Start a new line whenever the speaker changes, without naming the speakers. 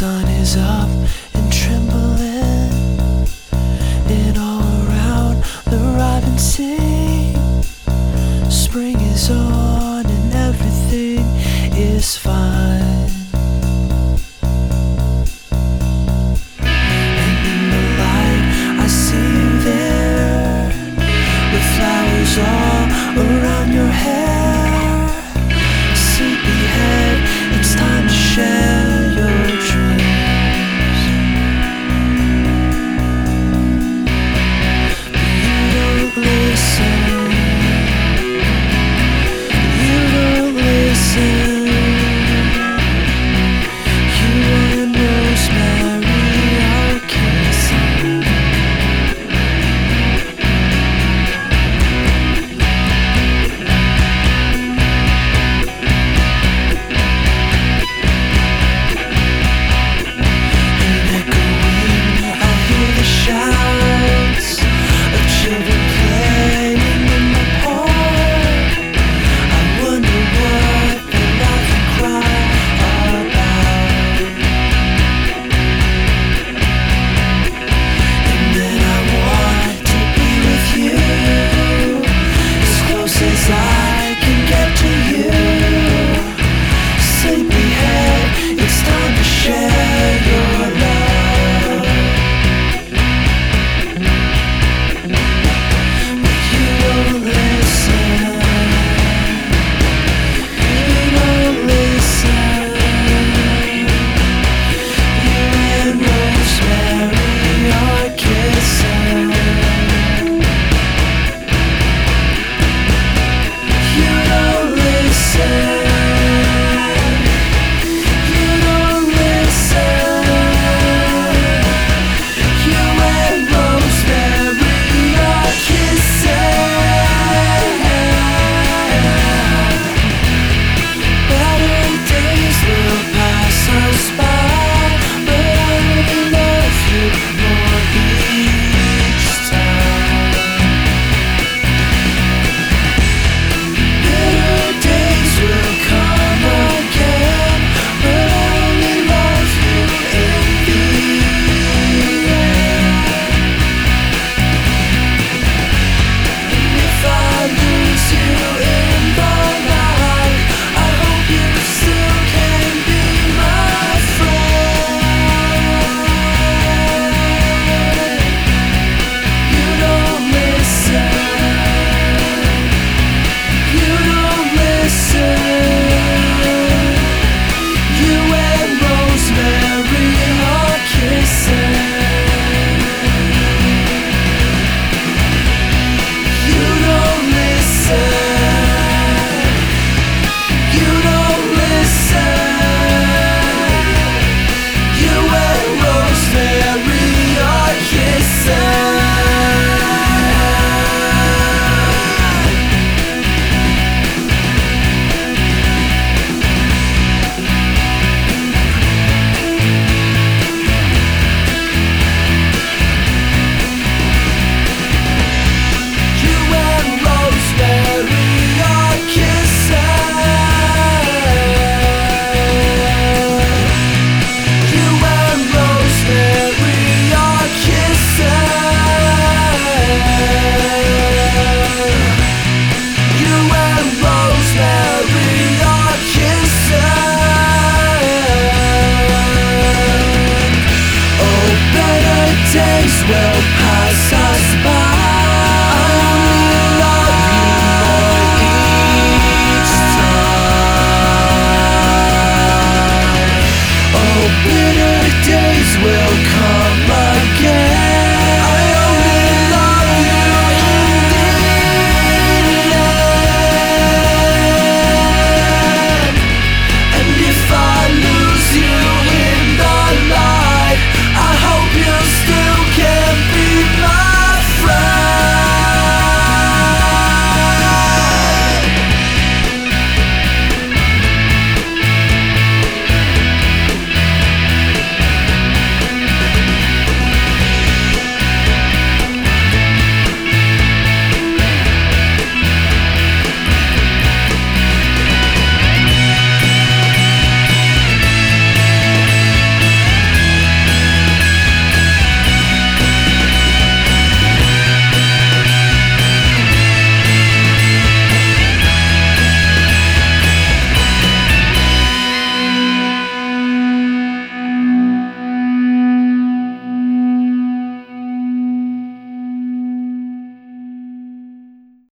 sun is up.